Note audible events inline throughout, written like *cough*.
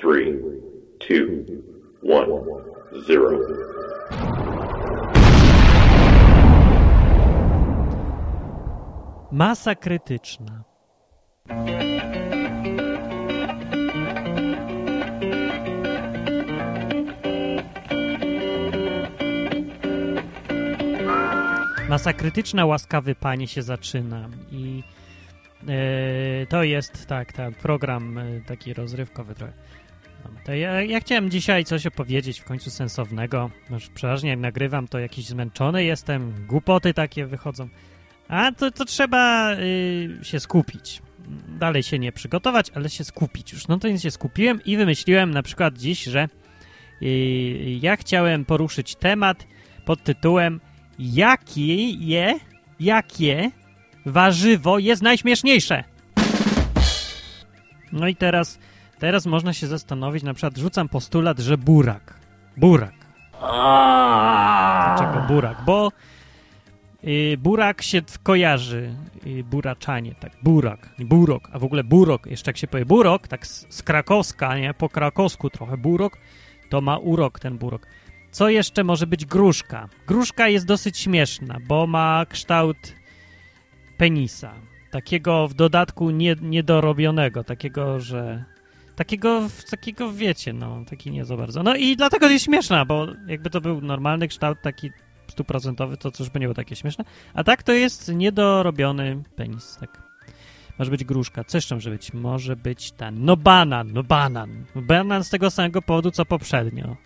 three, two, one, zero. Masa krytyczna. Masa krytyczna, łaskawy panie się zaczyna i e, to jest tak, tak, program e, taki rozrywkowy trochę. No, to ja, ja chciałem dzisiaj coś opowiedzieć w końcu sensownego. Już przeważnie jak nagrywam, to jakiś zmęczony jestem, głupoty takie wychodzą. A to, to trzeba y, się skupić. Dalej się nie przygotować, ale się skupić już. No to więc się skupiłem i wymyśliłem na przykład dziś, że y, ja chciałem poruszyć temat pod tytułem jakie, jakie warzywo jest najśmieszniejsze? No i teraz, teraz można się zastanowić, na przykład rzucam postulat, że burak. Burak. Dlaczego burak? Bo y, burak się kojarzy, y, buraczanie, tak, burak, burok, a w ogóle burok, jeszcze jak się powie burok, tak z, z krakowska, nie, po krakowsku trochę burok, to ma urok ten burok. Co jeszcze może być gruszka? Gruszka jest dosyć śmieszna, bo ma kształt penisa. Takiego w dodatku nie, niedorobionego, takiego, że... Takiego, takiego wiecie, no, taki nie za bardzo. No i dlatego jest śmieszna, bo jakby to był normalny kształt taki stuprocentowy, to cóż by nie było takie śmieszne. A tak to jest niedorobiony penis, tak. Może być gruszka. Co jeszcze może być? Może być ten, no banan, no banan. Banan z tego samego powodu, co poprzednio.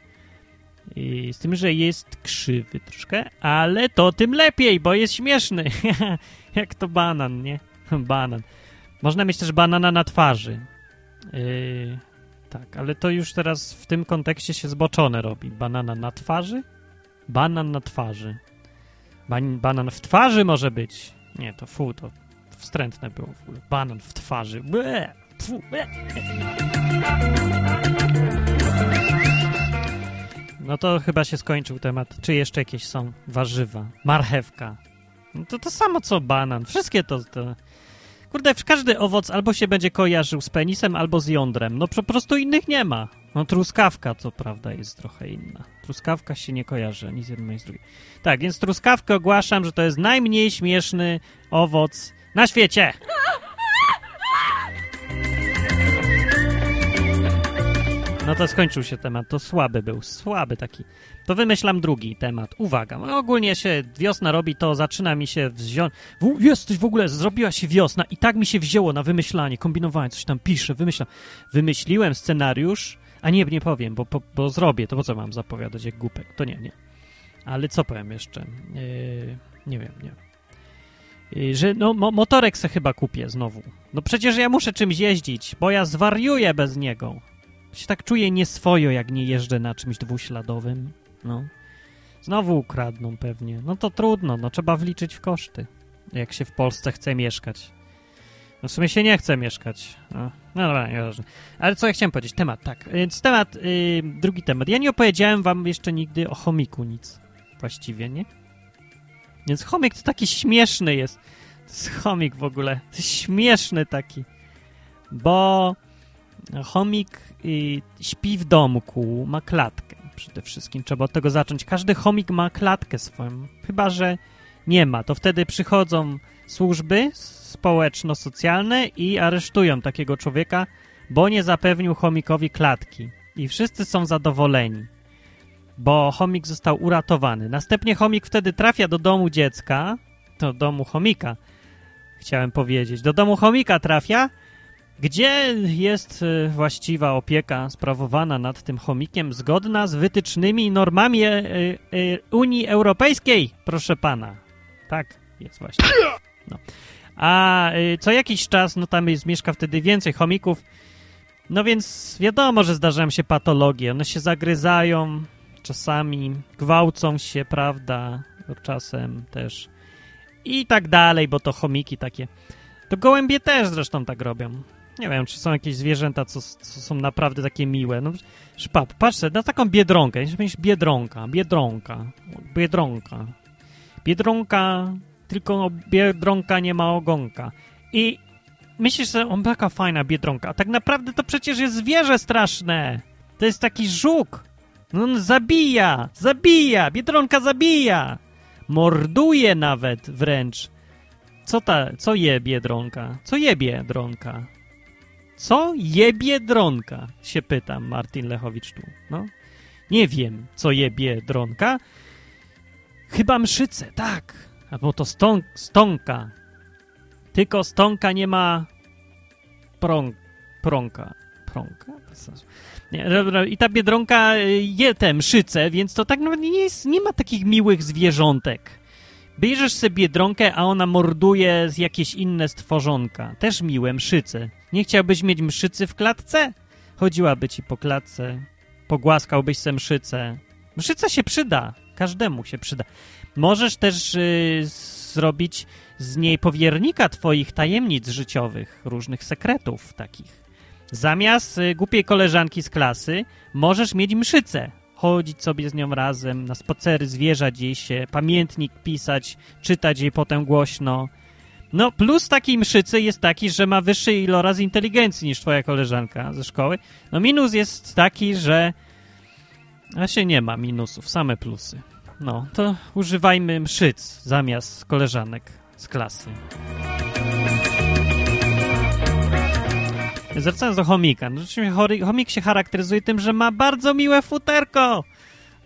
I z tym, że jest krzywy troszkę, ale to tym lepiej, bo jest śmieszny. *laughs* Jak to banan, nie? Banan. Można mieć też banana na twarzy. Yy, tak, ale to już teraz w tym kontekście się zboczone robi. Banana na twarzy? Banan na twarzy. Ban banan w twarzy może być. Nie, to fu, to wstrętne było w ogóle. Banan w twarzy. Ble, fu, ble. No to chyba się skończył temat. Czy jeszcze jakieś są warzywa? Marchewka. No to to samo co banan. Wszystkie to, to... Kurde, każdy owoc albo się będzie kojarzył z penisem, albo z jądrem. No po prostu innych nie ma. No truskawka, co prawda, jest trochę inna. Truskawka się nie kojarzy ani z jednej, ani z drugiej. Tak, więc truskawkę ogłaszam, że to jest najmniej śmieszny owoc na świecie. No to skończył się temat, to słaby był, słaby taki. To wymyślam drugi temat. Uwaga, no ogólnie się wiosna robi, to zaczyna mi się wziąć... Jesteś w ogóle, zrobiła się wiosna i tak mi się wzięło na wymyślanie, kombinowanie, coś tam piszę, wymyślam. Wymyśliłem scenariusz, a nie, nie powiem, bo, bo, bo zrobię, to po co mam zapowiadać jak głupek? To nie, nie. Ale co powiem jeszcze? Yy, nie wiem, nie yy, że no, mo motorek se chyba kupię znowu. No przecież ja muszę czymś jeździć, bo ja zwariuję bez niego się tak czuję nieswojo, jak nie jeżdżę na czymś dwuśladowym. No. Znowu ukradną pewnie. No to trudno, no trzeba wliczyć w koszty, jak się w Polsce chce mieszkać. No w sumie się nie chce mieszkać. No, no dobra, nieważne. Ale co ja chciałem powiedzieć? Temat, tak. Więc temat, yy, drugi temat. Ja nie opowiedziałem wam jeszcze nigdy o chomiku nic. Właściwie, nie? Więc chomik to taki śmieszny jest. To jest chomik w ogóle. Śmieszny taki. Bo chomik śpi w domku, ma klatkę przede wszystkim. Trzeba od tego zacząć. Każdy chomik ma klatkę swoją. Chyba, że nie ma. To wtedy przychodzą służby społeczno-socjalne i aresztują takiego człowieka, bo nie zapewnił chomikowi klatki. I wszyscy są zadowoleni, bo chomik został uratowany. Następnie chomik wtedy trafia do domu dziecka, do domu chomika, chciałem powiedzieć. Do domu chomika trafia gdzie jest y, właściwa opieka sprawowana nad tym chomikiem zgodna z wytycznymi normami e, e, Unii Europejskiej, proszę pana. Tak, jest właśnie. No. A y, co jakiś czas, no tam jest, mieszka wtedy więcej chomików, no więc wiadomo, że zdarzają się patologie. One się zagryzają czasami, gwałcą się, prawda, czasem też i tak dalej, bo to chomiki takie. To gołębie też zresztą tak robią. Nie wiem, czy są jakieś zwierzęta, co, co są naprawdę takie miłe. No, szpap, patrz sobie, na taką biedronkę. Jeśli będziesz biedronka, biedronka, biedronka. Biedronka, tylko biedronka nie ma ogonka. I myślisz, że on taka fajna biedronka, a tak naprawdę to przecież jest zwierzę straszne. To jest taki żuk. No on zabija, zabija, biedronka zabija. Morduje nawet wręcz. Co ta, co je biedronka? Co je biedronka? Co je biedronka? Się pytam, Martin Lechowicz tu. No, nie wiem, co je biedronka. Chyba mszyce, tak. Albo to stą, stonka. Tylko stonka nie ma prąg, prąka. Prąka? Nie, I ta biedronka je te mszyce, więc to tak naprawdę nie, jest, nie ma takich miłych zwierzątek. Bierzesz sobie biedronkę, a ona morduje z jakieś inne stworzonka. Też miłe mszyce. Nie chciałbyś mieć mszycy w klatce? Chodziłaby ci po klatce, pogłaskałbyś se mszycę. Mszyca się przyda, każdemu się przyda. Możesz też y, zrobić z niej powiernika twoich tajemnic życiowych, różnych sekretów takich. Zamiast y, głupiej koleżanki z klasy możesz mieć mszycę. Chodzić sobie z nią razem, na spacery zwierzać jej się, pamiętnik pisać, czytać jej potem głośno. No, plus takiej mszycy jest taki, że ma wyższy iloraz inteligencji niż twoja koleżanka ze szkoły. No, minus jest taki, że właśnie nie ma minusów, same plusy. No, to używajmy mszyc zamiast koleżanek z klasy. Zwracając do chomika. No, rzeczywiście chomik się charakteryzuje tym, że ma bardzo miłe futerko.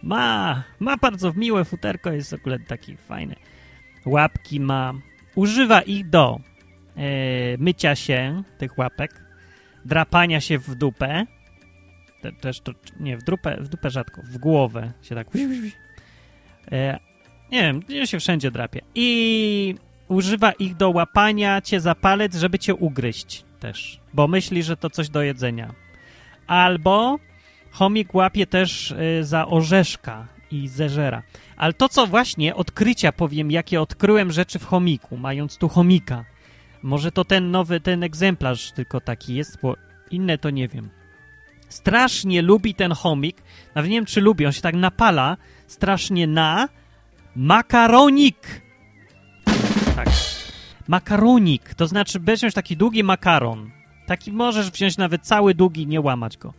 Ma, ma bardzo miłe futerko, jest w ogóle taki fajny. Łapki ma. Używa ich do e, mycia się, tych łapek, drapania się w dupę. Te, też to, nie, w dupę, w dupę rzadko, w głowę się tak... E, nie wiem, się wszędzie drapie. I używa ich do łapania cię za palec, żeby cię ugryźć też, bo myśli, że to coś do jedzenia. Albo chomik łapie też y, za orzeszka i zeżera. Ale to, co właśnie odkrycia powiem, jakie odkryłem rzeczy w chomiku, mając tu chomika. Może to ten nowy, ten egzemplarz tylko taki jest, bo inne to nie wiem. Strasznie lubi ten chomik, nawet nie wiem, czy lubi, on się tak napala strasznie na makaronik. Tak. Makaronik, to znaczy weźmiesz taki długi makaron. Taki możesz wziąć nawet cały długi, nie łamać go.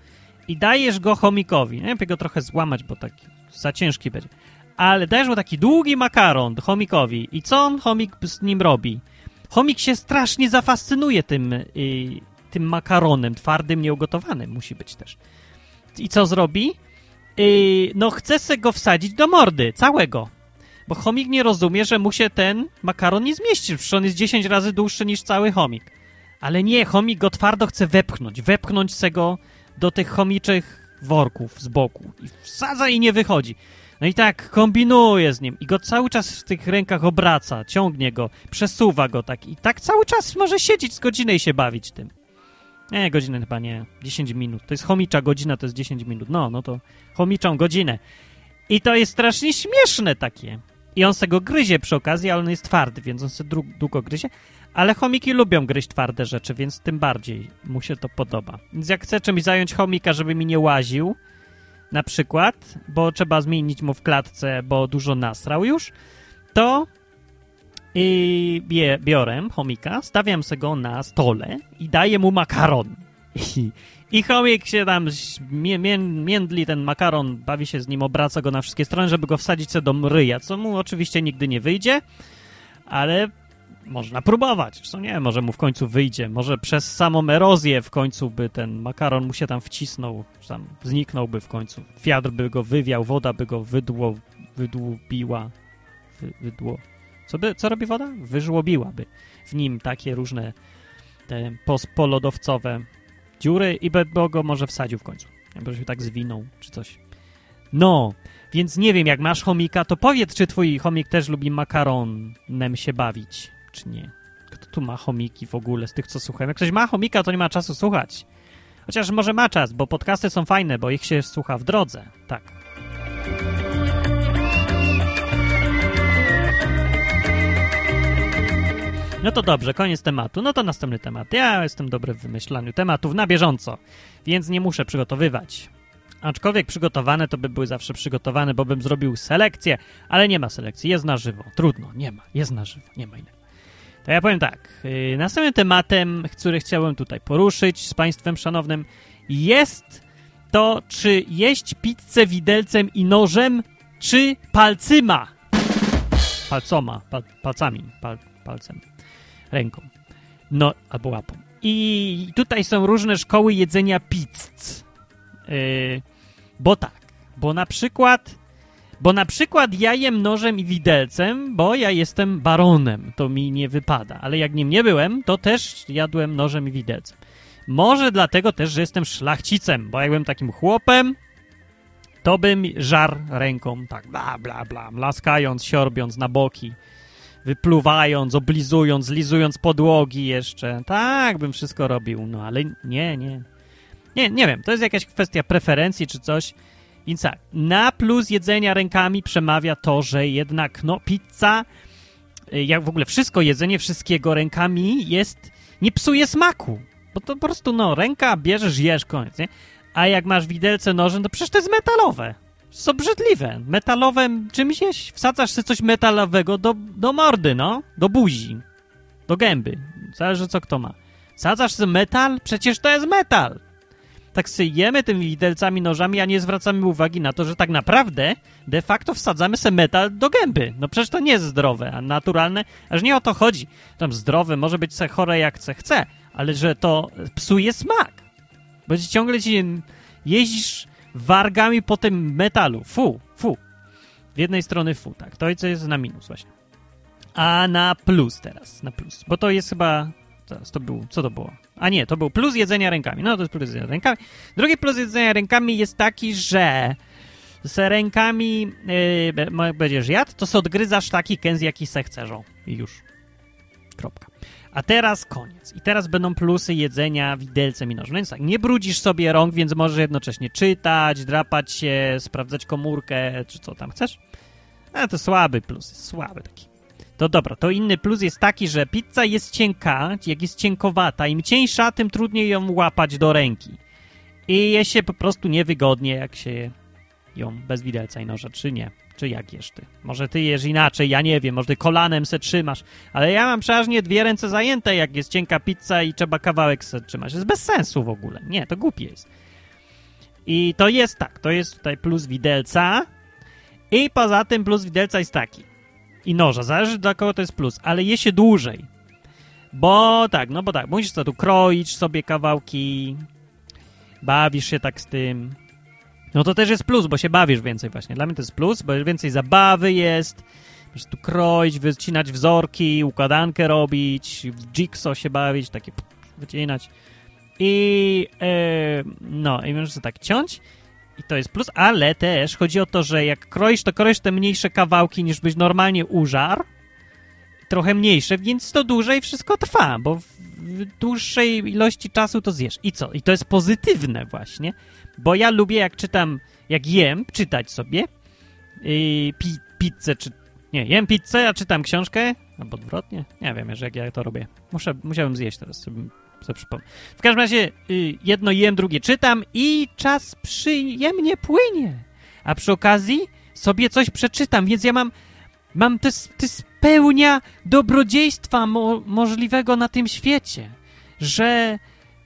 I dajesz go chomikowi. Nie wiem, go trochę złamać, bo taki za ciężki będzie. Ale dajesz mu taki długi makaron chomikowi. I co on chomik z nim robi? Chomik się strasznie zafascynuje tym, y, tym makaronem, twardym, nieugotowanym musi być też. I co zrobi? Y, no chce se go wsadzić do mordy, całego. Bo chomik nie rozumie, że mu się ten makaron nie zmieści, przecież on jest 10 razy dłuższy niż cały chomik. Ale nie, chomik go twardo chce wepchnąć, wepchnąć se go do tych chomiczych worków z boku. I wsadza i nie wychodzi. No i tak kombinuje z nim i go cały czas w tych rękach obraca, ciągnie go, przesuwa go tak i tak cały czas może siedzieć z godziny i się bawić tym. Nie, godzinę chyba nie. 10 minut. To jest chomicza godzina, to jest 10 minut. No, no to chomiczą godzinę. I to jest strasznie śmieszne takie. I on se go gryzie przy okazji, ale on jest twardy, więc on se długo gryzie. Ale chomiki lubią gryźć twarde rzeczy, więc tym bardziej mu się to podoba. Więc jak chcę czymś zająć chomika, żeby mi nie łaził, na przykład, bo trzeba zmienić mu w klatce, bo dużo nasrał już, to i biorę chomika, stawiam se go na stole i daję mu makaron. I, i chomik się tam międli ten makaron, bawi się z nim, obraca go na wszystkie strony, żeby go wsadzić sobie do ryja, co mu oczywiście nigdy nie wyjdzie, ale można próbować. Zresztą nie, może mu w końcu wyjdzie. Może przez samą erozję w końcu by ten makaron mu się tam wcisnął, tam zniknąłby w końcu. Wiatr by go wywiał, woda by go wydło, wydłubiła. Wy, wydło. Co, by, co robi woda? Wyżłobiłaby w nim takie różne te polodowcowe dziury i by go może wsadził w końcu. Jakby się tak zwinął, czy coś. No, więc nie wiem, jak masz chomika, to powiedz, czy twój chomik też lubi makaronem się bawić, czy nie. Kto tu ma chomiki w ogóle z tych, co słuchają? Jak ktoś ma chomika, to nie ma czasu słuchać. Chociaż może ma czas, bo podcasty są fajne, bo ich się słucha w drodze. Tak. No to dobrze, koniec tematu. No to następny temat. Ja jestem dobry w wymyślaniu tematów na bieżąco, więc nie muszę przygotowywać. Aczkolwiek przygotowane to by były zawsze przygotowane, bo bym zrobił selekcję, ale nie ma selekcji, jest na żywo. Trudno, nie ma, jest na żywo, nie ma innego. To ja powiem tak. Yy, następnym tematem, który chciałem tutaj poruszyć z Państwem szanownym, jest to, czy jeść pizzę widelcem i nożem, czy palcyma. Palcoma, pal, palcami, pal, palcem, ręką. No, albo łapą. I tutaj są różne szkoły jedzenia pizz. Yy, bo tak, bo na przykład bo na przykład ja jem nożem i widelcem, bo ja jestem baronem, to mi nie wypada. Ale jak nim nie byłem, to też jadłem nożem i widelcem. Może dlatego też, że jestem szlachcicem, bo jakbym takim chłopem, to bym żar ręką, tak bla bla bla, laskając, siorbiąc na boki, wypluwając, oblizując, lizując podłogi jeszcze. Tak bym wszystko robił, no ale nie, nie. Nie, nie wiem, to jest jakaś kwestia preferencji czy coś. Więc tak, na plus jedzenia rękami przemawia to, że jednak, no, pizza, y, jak w ogóle wszystko jedzenie wszystkiego rękami jest, nie psuje smaku. Bo to po prostu, no, ręka bierzesz, jesz, koniec, nie? A jak masz widelce nożem, to przecież to jest metalowe. To obrzydliwe. Metalowe czymś jeść. Wsadzasz sobie coś metalowego do, do mordy, no. Do buzi. Do gęby. Zależy co kto ma. Wsadzasz sobie metal? Przecież to jest metal tak sobie jemy tymi widelcami, nożami, a nie zwracamy uwagi na to, że tak naprawdę de facto wsadzamy sobie metal do gęby. No przecież to nie jest zdrowe, a naturalne, aż nie o to chodzi. Tam zdrowe może być se chore jak se chce, ale że to psuje smak. Bo ciągle ci jeździsz wargami po tym metalu. Fu, fu. W jednej strony fu, tak. To jest na minus właśnie. A na plus teraz, na plus. Bo to jest chyba Teraz to był, co to było? A nie, to był plus jedzenia rękami. No to jest plus jedzenia rękami. Drugi plus jedzenia rękami jest taki, że z rękami yy, będziesz jadł, to sobie odgryzasz taki kęs, jaki se chcesz. I już. Kropka. A teraz koniec. I teraz będą plusy jedzenia widelcem i nożem. Więc tak, nie brudzisz sobie rąk, więc możesz jednocześnie czytać, drapać się, sprawdzać komórkę, czy co tam chcesz. A to słaby plus, słaby taki. To dobra, to inny plus jest taki, że pizza jest cienka, jak jest cienkowata, im cieńsza, tym trudniej ją łapać do ręki. I je się po prostu niewygodnie, jak się ją bez widelca i noża, czy nie? Czy jak jesz ty? Może ty jesz inaczej, ja nie wiem, może ty kolanem se trzymasz, ale ja mam przeważnie dwie ręce zajęte, jak jest cienka pizza i trzeba kawałek se trzymać. Jest bez sensu w ogóle. Nie, to głupie jest. I to jest tak, to jest tutaj plus widelca i poza tym plus widelca jest taki i noża. Zależy dla kogo to jest plus, ale je się dłużej. Bo tak, no bo tak, musisz to tu kroić sobie kawałki, bawisz się tak z tym. No to też jest plus, bo się bawisz więcej właśnie. Dla mnie to jest plus, bo więcej zabawy jest. Możesz tu kroić, wycinać wzorki, układankę robić, w jigsaw się bawić, takie wycinać. I yy, no, i możesz to tak ciąć i to jest plus, ale też chodzi o to, że jak kroisz, to kroisz te mniejsze kawałki niż byś normalnie użar. Trochę mniejsze, więc to dłużej wszystko trwa, bo w dłuższej ilości czasu to zjesz. I co? I to jest pozytywne właśnie, bo ja lubię jak czytam, jak jem, czytać sobie yy, pi pizzę, czy... Nie, jem pizzę, a czytam książkę, albo odwrotnie. Nie wiem, jak ja to robię. Muszę, musiałem zjeść teraz, w każdym razie y, jedno jem, drugie czytam i czas przyjemnie płynie. A przy okazji sobie coś przeczytam, więc ja mam, mam to, to spełnia dobrodziejstwa mo możliwego na tym świecie, że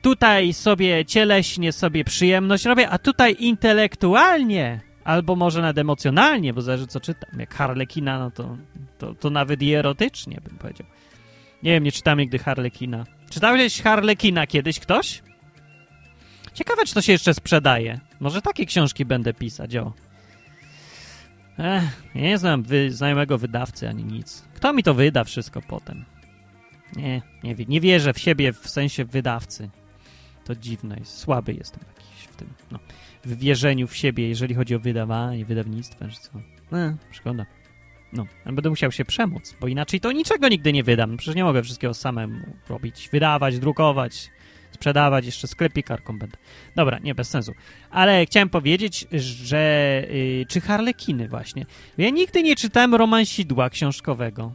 tutaj sobie cieleśnie sobie przyjemność robię, a tutaj intelektualnie albo może nawet emocjonalnie, bo zależy co czytam. Jak Harlekina, no to, to, to nawet i erotycznie bym powiedział. Nie wiem, nie czytam nigdy Harlekina. Czytałeś Harlekina kiedyś ktoś? Ciekawe, czy to się jeszcze sprzedaje. Może takie książki będę pisać, o. Ech, nie znam wy, znajomego wydawcy ani nic. Kto mi to wyda wszystko potem? Nie, nie, nie wierzę w siebie w sensie wydawcy. To dziwne jest. Słaby jestem jakiś w tym, no. W wierzeniu w siebie, jeżeli chodzi o wydawanie, wydawnictwo, czy co. E, szkoda. No, będę musiał się przemóc, bo inaczej to niczego nigdy nie wydam. Przecież nie mogę wszystkiego samemu robić. Wydawać, drukować, sprzedawać, jeszcze sklepikarką będę. Dobra, nie, bez sensu. Ale chciałem powiedzieć, że... Yy, czy Harlekiny właśnie. Ja nigdy nie czytałem romansidła książkowego.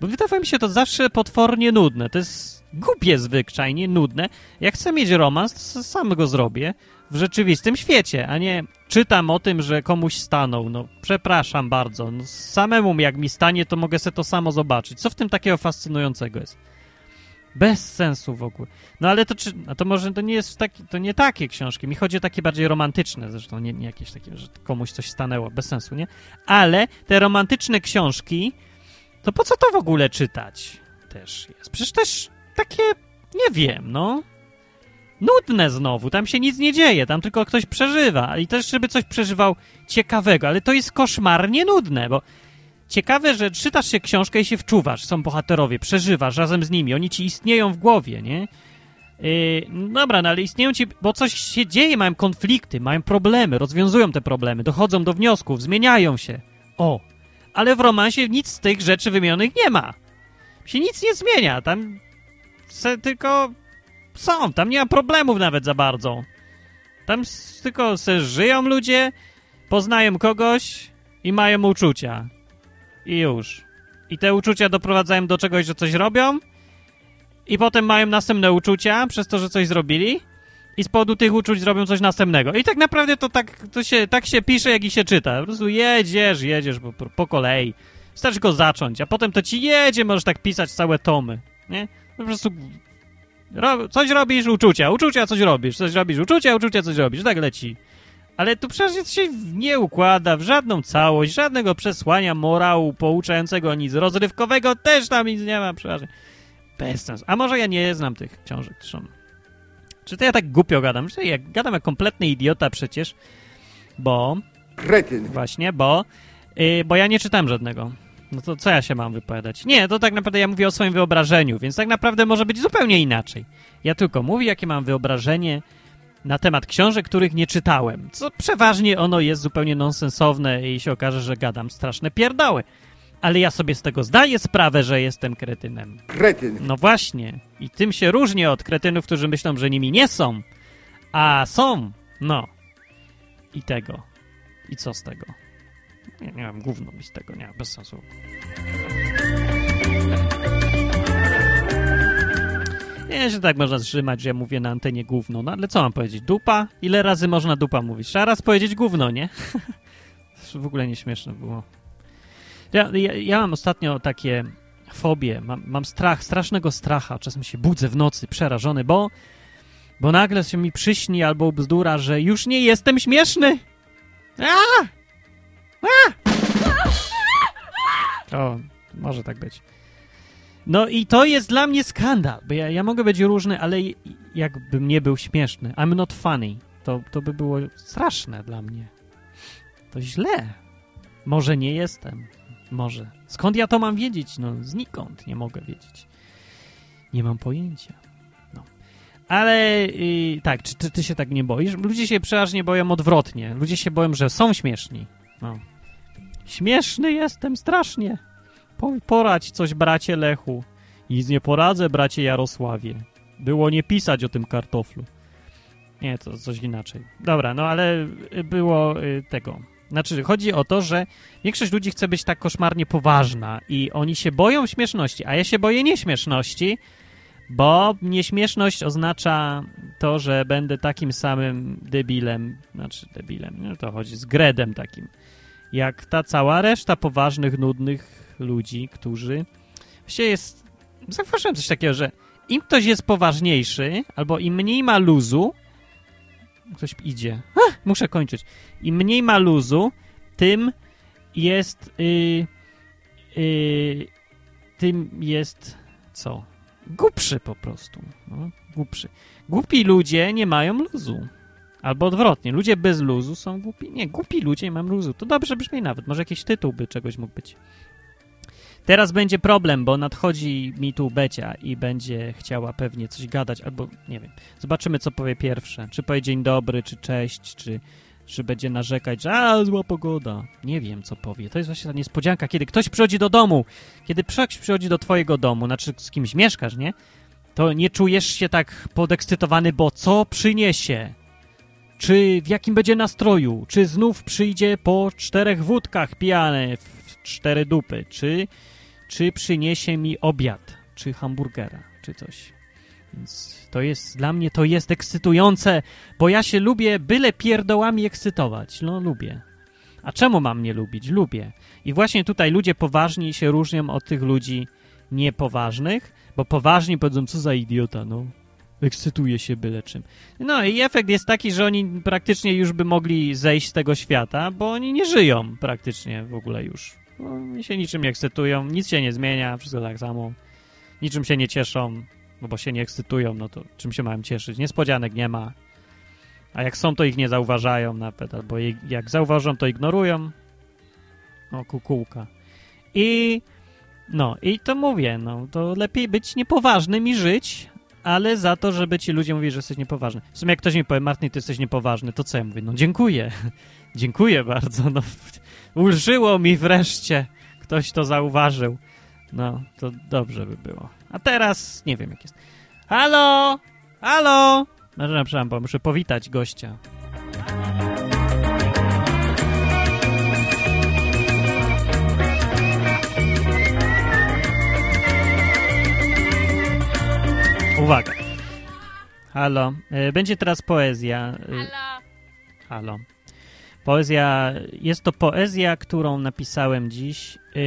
Bo wydawało mi się to zawsze potwornie nudne. To jest głupie zwyczajnie, nudne. Jak chcę mieć romans, sam go zrobię. w rzeczywistym świecie, a nie czytam o tym, że komuś stanął. No, przepraszam bardzo. No, samemu jak mi stanie, to mogę sobie to samo zobaczyć. Co w tym takiego fascynującego jest? Bez sensu w ogóle. No ale to czy, a to może to nie jest taki, to nie takie książki. Mi chodzi o takie bardziej romantyczne, zresztą nie, nie jakieś takie, że komuś coś stanęło, bez sensu, nie? Ale te romantyczne książki, to po co to w ogóle czytać? Też jest. Przecież też takie, nie wiem, no. Nudne znowu, tam się nic nie dzieje, tam tylko ktoś przeżywa. I też, żeby coś przeżywał ciekawego, ale to jest koszmarnie nudne, bo ciekawe, że czytasz się książkę i się wczuwasz, są bohaterowie, przeżywasz razem z nimi, oni ci istnieją w głowie, nie? Yy, dobra, no ale istnieją ci, bo coś się dzieje, mają konflikty, mają problemy, rozwiązują te problemy, dochodzą do wniosków, zmieniają się. O, ale w romansie nic z tych rzeczy wymienionych nie ma. Się nic nie zmienia, tam tylko są, tam nie ma problemów nawet za bardzo. Tam tylko se żyją ludzie, poznają kogoś i mają uczucia. I już. I te uczucia doprowadzają do czegoś, że coś robią i potem mają następne uczucia przez to, że coś zrobili i z powodu tych uczuć zrobią coś następnego. I tak naprawdę to tak, to się, tak się pisze, jak i się czyta. Po prostu jedziesz, jedziesz po, po kolei. Wystarczy go zacząć, a potem to ci jedzie, możesz tak pisać całe tomy. Nie? Po prostu ro, coś robisz, uczucia, uczucia, coś robisz, coś robisz, uczucia, uczucia, coś robisz. Tak leci. Ale tu przecież się nie układa w żadną całość, żadnego przesłania morału pouczającego, nic rozrywkowego też tam nic nie ma, przepraszam. Bez sensu. A może ja nie znam tych książek, zresztą. Czy to ja tak głupio gadam? Że ja gadam jak kompletny idiota przecież, bo... Kretyn. Właśnie, bo... Yy, bo ja nie czytałem żadnego. No to co ja się mam wypowiadać? Nie, to tak naprawdę ja mówię o swoim wyobrażeniu, więc tak naprawdę może być zupełnie inaczej. Ja tylko mówię, jakie mam wyobrażenie na temat książek, których nie czytałem. Co przeważnie ono jest zupełnie nonsensowne i się okaże, że gadam straszne pierdoły. Ale ja sobie z tego zdaję sprawę, że jestem kretynem. Kretyn. No właśnie. I tym się różnię od kretynów, którzy myślą, że nimi nie są. A są. No. I tego. I co z tego? Nie, nie mam gówno mi z tego, nie, bez sensu. Nie, że tak można zrzymać, że ja mówię na antenie gówno, no ale co mam powiedzieć? Dupa? Ile razy można dupa mówić? Trzeba raz powiedzieć gówno, nie? *laughs* W ogóle nieśmieszne było. Ja, ja, ja mam ostatnio takie fobie, mam, mam strach, strasznego stracha. Czasem się budzę w nocy przerażony, bo, bo nagle się mi przyśni albo bzdura, że już nie jestem śmieszny. A! O, może tak być. No i to jest dla mnie skandal, bo ja, ja mogę być różny, ale jakbym nie był śmieszny, I'm not funny, to, to by było straszne dla mnie. To źle. Może nie jestem. Może. Skąd ja to mam wiedzieć? No, znikąd nie mogę wiedzieć. Nie mam pojęcia. No. Ale y, tak, czy ty, ty się tak nie boisz? Ludzie się przeważnie boją odwrotnie. Ludzie się boją, że są śmieszni. No. Śmieszny jestem strasznie. Po, poradź coś, bracie Lechu. Nic nie poradzę, bracie Jarosławie. Było nie pisać o tym kartoflu. Nie, to coś inaczej. Dobra, no ale y, było y, tego. Znaczy, chodzi o to, że większość ludzi chce być tak koszmarnie poważna i oni się boją śmieszności, a ja się boję nieśmieszności, bo nieśmieszność oznacza to, że będę takim samym debilem, znaczy debilem, no to chodzi z gredem takim, jak ta cała reszta poważnych, nudnych ludzi, którzy właściwie jest, zauważyłem coś takiego, że im ktoś jest poważniejszy, albo im mniej ma luzu, ktoś idzie, muszę kończyć, im mniej ma luzu, tym jest yy, yy, tym jest co? Głupszy po prostu. No, głupszy. Głupi ludzie nie mają luzu. Albo odwrotnie. Ludzie bez luzu są głupi. Nie, głupi ludzie nie mają luzu. To dobrze brzmi nawet. Może jakiś tytuł by czegoś mógł być. Teraz będzie problem, bo nadchodzi mi tu Becia i będzie chciała pewnie coś gadać, albo nie wiem. Zobaczymy, co powie pierwsze. Czy powie dzień dobry, czy cześć, czy, czy będzie narzekać, że a, zła pogoda. Nie wiem, co powie. To jest właśnie ta niespodzianka, kiedy ktoś przychodzi do domu, kiedy ktoś przychodzi do twojego domu, znaczy z kimś mieszkasz, nie? To nie czujesz się tak podekscytowany, bo co przyniesie? Czy w jakim będzie nastroju? Czy znów przyjdzie po czterech wódkach pijany w cztery dupy? Czy, czy przyniesie mi obiad? Czy hamburgera? Czy coś? Więc to jest, dla mnie to jest ekscytujące, bo ja się lubię byle pierdołami ekscytować. No, lubię. A czemu mam nie lubić? Lubię. I właśnie tutaj ludzie poważni się różnią od tych ludzi niepoważnych, bo poważni powiedzą, co za idiota, no. Ekscytuje się byle czym. No i efekt jest taki, że oni praktycznie już by mogli zejść z tego świata, bo oni nie żyją praktycznie w ogóle już. No, oni się niczym nie ekscytują, nic się nie zmienia, wszystko tak samo. Niczym się nie cieszą, no bo się nie ekscytują, no to czym się mają cieszyć? Niespodzianek nie ma. A jak są, to ich nie zauważają nawet, albo jak zauważą, to ignorują. O, kukułka. I no, i to mówię, no, to lepiej być niepoważnym i żyć, ale za to, żeby ci ludzie mówili, że jesteś niepoważny. W sumie jak ktoś mi powie, Martin, ty jesteś niepoważny, to co ja mówię? No dziękuję, *laughs* dziękuję bardzo, no *laughs* ulżyło mi wreszcie, ktoś to zauważył. No, to dobrze by było. A teraz nie wiem jak jest. Halo! Halo! No, przepraszam, bo muszę powitać gościa. Uwaga. Halo. E, będzie teraz poezja. E, Halo. Halo. Poezja, jest to poezja, którą napisałem dziś. E,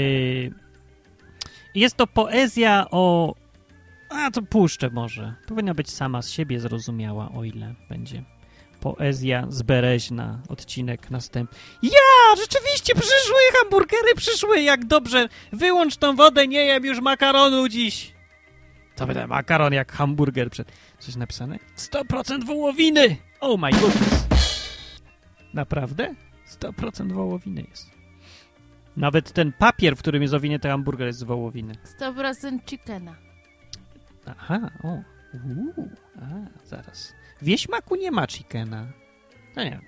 jest to poezja o... A, to puszczę może. Powinna być sama z siebie zrozumiała, o ile będzie. Poezja z Bereźna, odcinek następny. Ja! Rzeczywiście przyszły hamburgery, przyszły, jak dobrze. Wyłącz tą wodę, nie jem już makaronu dziś. To będę makaron jak hamburger przed... Coś napisane? 100% wołowiny! Oh my goodness! Naprawdę? 100% wołowiny jest. Nawet ten papier, w którym jest owinięty hamburger jest z wołowiny. 100% chickena. Aha, o. Uuu, a, zaraz. W Wieśmaku nie ma chickena. No nie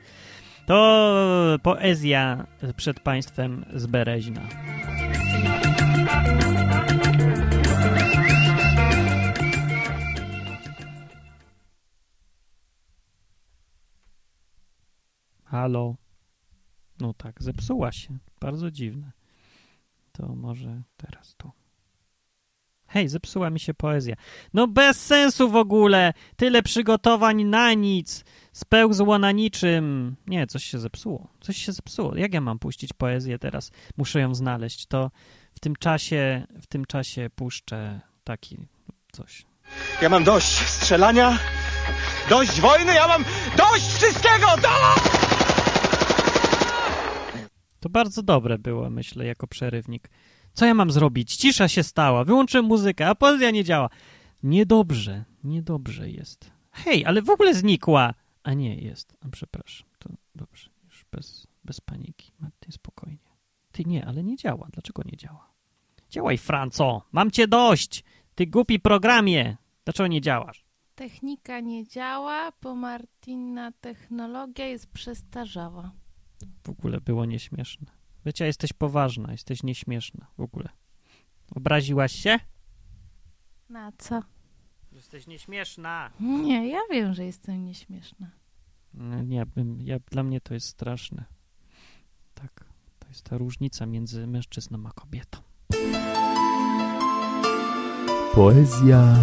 To poezja przed państwem z Bereźna. Halo. No tak, zepsuła się. Bardzo dziwne. To może teraz tu. Hej, zepsuła mi się poezja. No bez sensu w ogóle! Tyle przygotowań na nic! Spełzło na niczym. Nie, coś się zepsuło. Coś się zepsuło. Jak ja mam puścić poezję teraz? Muszę ją znaleźć. To w tym czasie, w tym czasie puszczę taki coś. Ja mam dość strzelania, dość wojny, ja mam dość wszystkiego! Dość! Bardzo dobre było, myślę, jako przerywnik. Co ja mam zrobić? Cisza się stała, wyłączyłem muzykę, a poezja nie działa. Niedobrze, niedobrze jest. Hej, ale w ogóle znikła. A nie, jest. A, przepraszam, to dobrze, już bez, bez paniki. Martin, spokojnie. Ty nie, ale nie działa. Dlaczego nie działa? Działaj, Franco! Mam cię dość! Ty głupi programie! Dlaczego nie działasz? Technika nie działa, bo Martina technologia jest przestarzała w ogóle było nieśmieszne. Wiecie, jesteś poważna, jesteś nieśmieszna w ogóle. Obraziłaś się? Na co? Jesteś nieśmieszna. Nie, ja wiem, że jestem nieśmieszna. Nie, ja, dla mnie to jest straszne. Tak, to jest ta różnica między mężczyzną a kobietą. Poezja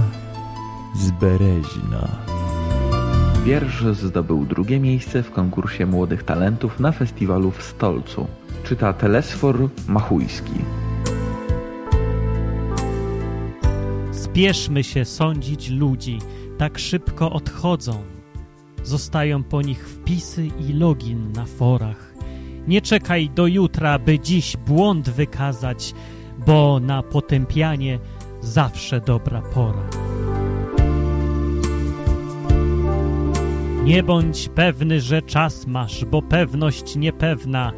z Bereźna. Wiersz zdobył drugie miejsce w konkursie młodych talentów na festiwalu w Stolcu. Czyta Telesfor Machujski. Spieszmy się sądzić ludzi, tak szybko odchodzą. Zostają po nich wpisy i login na forach. Nie czekaj do jutra, by dziś błąd wykazać, bo na potępianie zawsze dobra pora. Nie bądź pewny, że czas masz, bo pewność niepewna,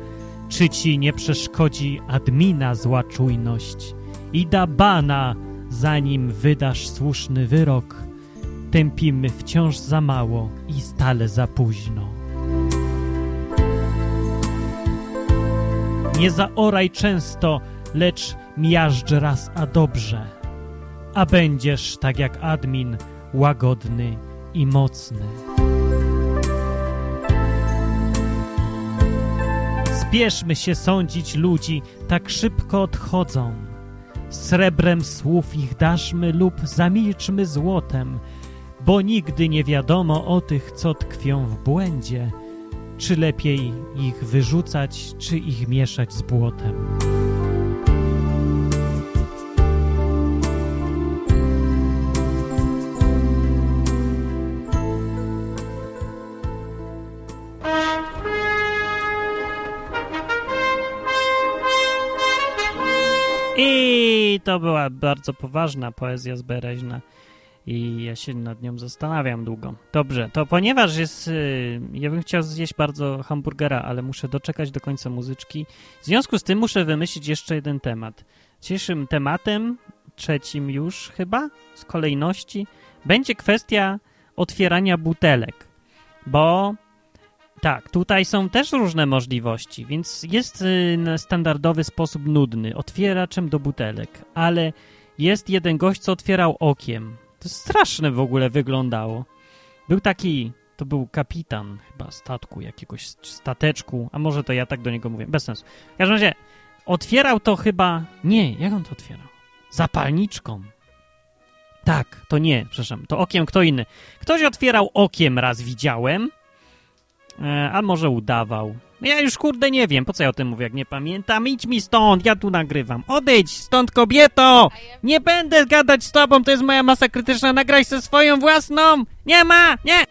czy ci nie przeszkodzi admina zła czujność i da bana, zanim wydasz słuszny wyrok. Tępimy wciąż za mało i stale za późno. Nie zaoraj często, lecz miażdż raz a dobrze, a będziesz, tak jak admin, łagodny i mocny. Spieszmy się sądzić ludzi, tak szybko odchodzą. Srebrem słów ich daszmy lub zamilczmy złotem, bo nigdy nie wiadomo o tych, co tkwią w błędzie, czy lepiej ich wyrzucać, czy ich mieszać z błotem. I to była bardzo poważna poezja zbereźna i ja się nad nią zastanawiam długo. Dobrze, to ponieważ jest... y, Ja bym chciał zjeść bardzo hamburgera, ale muszę doczekać do końca muzyczki. W związku z tym muszę wymyślić jeszcze jeden temat. Dzisiejszym tematem, trzecim już chyba, z kolejności, będzie kwestia otwierania butelek. Bo tak, tutaj są też różne możliwości, więc jest y, standardowy sposób nudny, otwieraczem do butelek, ale jest jeden gość, co otwierał okiem. To straszne w ogóle wyglądało. Był taki, to był kapitan chyba statku jakiegoś, stateczku, a może to ja tak do niego mówię, bez sensu. W każdym razie otwierał to chyba, nie, jak on to otwierał? Zapalniczką. Tak, to nie, przepraszam, to okiem kto inny. Ktoś otwierał okiem raz widziałem, a może udawał. Ja już kurde nie wiem, po co ja o tym mówię, jak nie pamiętam. Idź mi stąd, ja tu nagrywam. Odejdź stąd, kobieto! Nie będę gadać z tobą, to jest moja masa krytyczna, nagraj se swoją własną! Nie ma! Nie!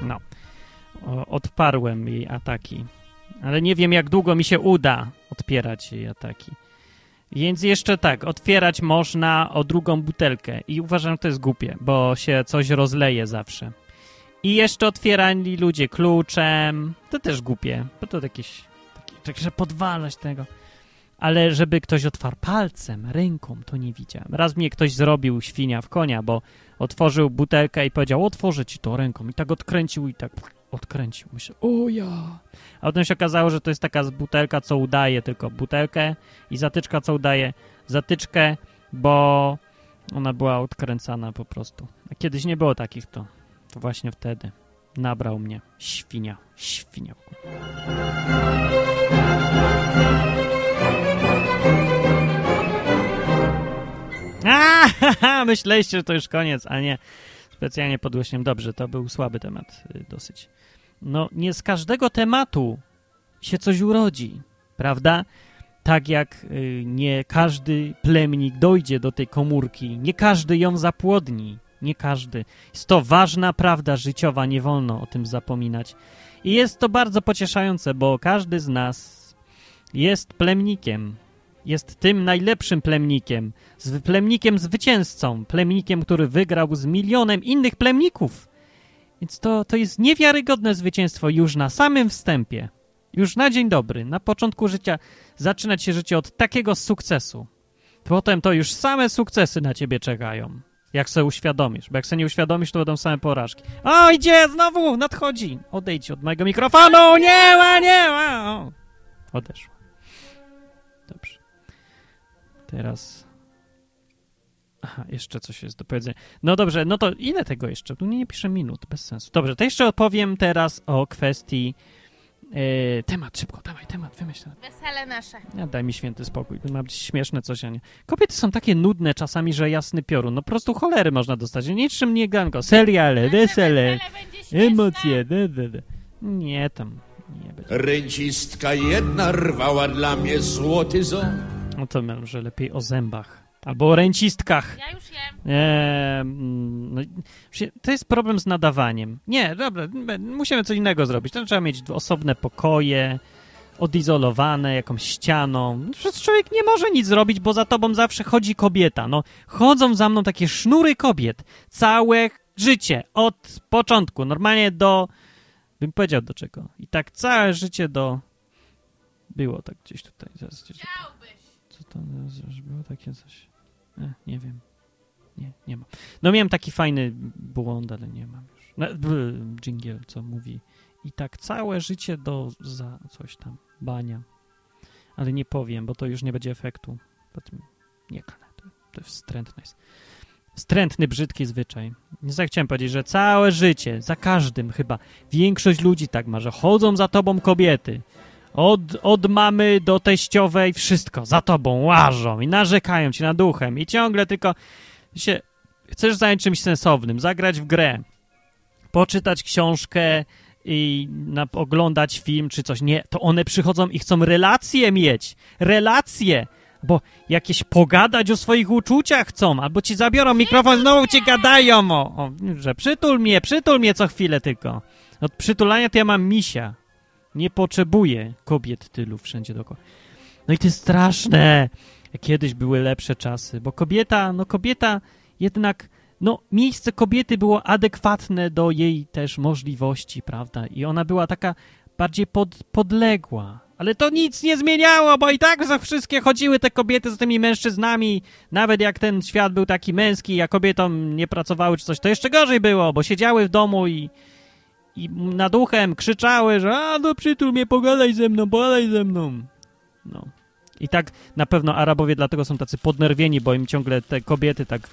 No. O, odparłem jej ataki. Ale nie wiem, jak długo mi się uda odpierać jej ataki. Więc jeszcze tak, otwierać można o drugą butelkę i uważam, że to jest głupie, bo się coś rozleje zawsze. I jeszcze otwierali ludzie kluczem, to też głupie, bo to jakieś, takie, tak, że podwalać tego. Ale żeby ktoś otwarł palcem, ręką, to nie widziałem. Raz mnie ktoś zrobił świnia w konia, bo otworzył butelkę i powiedział, otworzę ci to ręką. I tak odkręcił i tak odkręcił. Myślę, o ja. A potem się okazało, że to jest taka butelka, co udaje tylko butelkę i zatyczka, co udaje zatyczkę, bo ona była odkręcana po prostu. A kiedyś nie było takich, to, to właśnie wtedy nabrał mnie świnia. Świnia. *laughs* A, haha, *laughs* myśleliście, że to już koniec, a nie. Specjalnie podgłośniłem. Dobrze, to był słaby temat y, dosyć. No, nie z każdego tematu się coś urodzi, prawda? Tak jak y, nie każdy plemnik dojdzie do tej komórki, nie każdy ją zapłodni, nie każdy. Jest to ważna prawda życiowa, nie wolno o tym zapominać. I jest to bardzo pocieszające, bo każdy z nas jest plemnikiem. Jest tym najlepszym plemnikiem, z plemnikiem zwycięzcą, plemnikiem, który wygrał z milionem innych plemników. Więc to, to jest niewiarygodne zwycięstwo już na samym wstępie. Już na dzień dobry, na początku życia zaczynać się życie od takiego sukcesu. Potem to już same sukcesy na ciebie czekają. Jak sobie uświadomisz, bo jak sobie nie uświadomisz, to będą same porażki. O, idzie, znowu, nadchodzi. Odejdź od mojego mikrofonu, nie ma, nie ma. O, odeszła. Dobrze. Teraz... Aha, jeszcze coś jest do powiedzenia. No dobrze, no to ile tego jeszcze? Tu nie, piszę minut, bez sensu. Dobrze, to jeszcze opowiem teraz o kwestii... e, temat, szybko, dawaj, temat, wymyśl. Wesele nasze. Ja, daj mi święty spokój, to ma być śmieszne coś, a nie... Kobiety są takie nudne czasami, że jasny piorun. No po prostu cholery można dostać. Niczym nie ganko. Seriale, Nasze wesele, wesele będzie śmieszne. emocje, de, de, de. Nie tam, nie będzie. Rencistka jedna rwała dla mnie złoty ząb. No to może lepiej o zębach. Albo o ręcistkach. Ja już jem. Eee, no, to jest problem z nadawaniem. Nie, dobra, musimy coś innego zrobić. To trzeba mieć osobne pokoje, odizolowane jakąś ścianą. Przecież człowiek nie może nic zrobić, bo za tobą zawsze chodzi kobieta. No, chodzą za mną takie sznury kobiet. Całe życie, od początku, normalnie do... Bym powiedział do czego. I tak całe życie do... Było tak gdzieś tutaj. Zaraz gdzieś tutaj. To że było takie coś? E, nie wiem. Nie, nie mam. No miałem taki fajny błąd, ale nie mam już. No, co mówi. I tak całe życie do za coś tam, bania. Ale nie powiem, bo to już nie będzie efektu. Nie kanę. To, to wstrętne jest. Wstrętny, brzydki zwyczaj. Nie tak chciałem powiedzieć, że całe życie, za każdym chyba, większość ludzi tak ma, że chodzą za tobą kobiety. Od, od mamy do teściowej wszystko za tobą łażą i narzekają ci nad duchem i ciągle tylko się chcesz zająć czymś sensownym, zagrać w grę, poczytać książkę i na, oglądać film czy coś. Nie, to one przychodzą i chcą relacje mieć. Relacje! Bo jakieś pogadać o swoich uczuciach chcą, albo ci zabiorą mikrofon, znowu ci gadają o, o że przytul mnie, przytul mnie co chwilę tylko. Od przytulania to ja mam misia. Nie potrzebuję kobiet tylu wszędzie dookoła. No i to jest straszne. Kiedyś były lepsze czasy, bo kobieta, no kobieta jednak, no miejsce kobiety było adekwatne do jej też możliwości, prawda? I ona była taka bardziej pod, podległa. Ale to nic nie zmieniało, bo i tak za wszystkie chodziły te kobiety z tymi mężczyznami. Nawet jak ten świat był taki męski, a kobietom nie pracowały czy coś, to jeszcze gorzej było, bo siedziały w domu i, i nad uchem krzyczały, że a no przytul mnie, pogadaj ze mną, pogadaj ze mną. No. I tak na pewno Arabowie dlatego są tacy podnerwieni, bo im ciągle te kobiety tak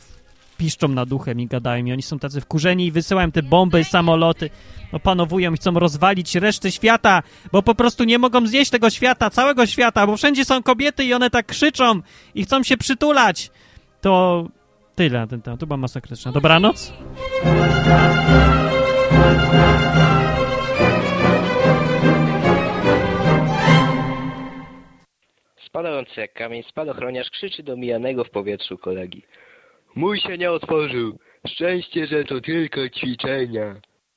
piszczą nad uchem i gadają i oni są tacy wkurzeni i wysyłają te bomby, samoloty, opanowują i chcą rozwalić resztę świata, bo po prostu nie mogą zjeść tego świata, całego świata, bo wszędzie są kobiety i one tak krzyczą i chcą się przytulać. To tyle na ten temat. To była masakryczna. Dobranoc. Spadający jak kamień, spadochroniarz krzyczy do mijanego w powietrzu kolegi. Mój się nie otworzył. Szczęście, że to tylko ćwiczenia.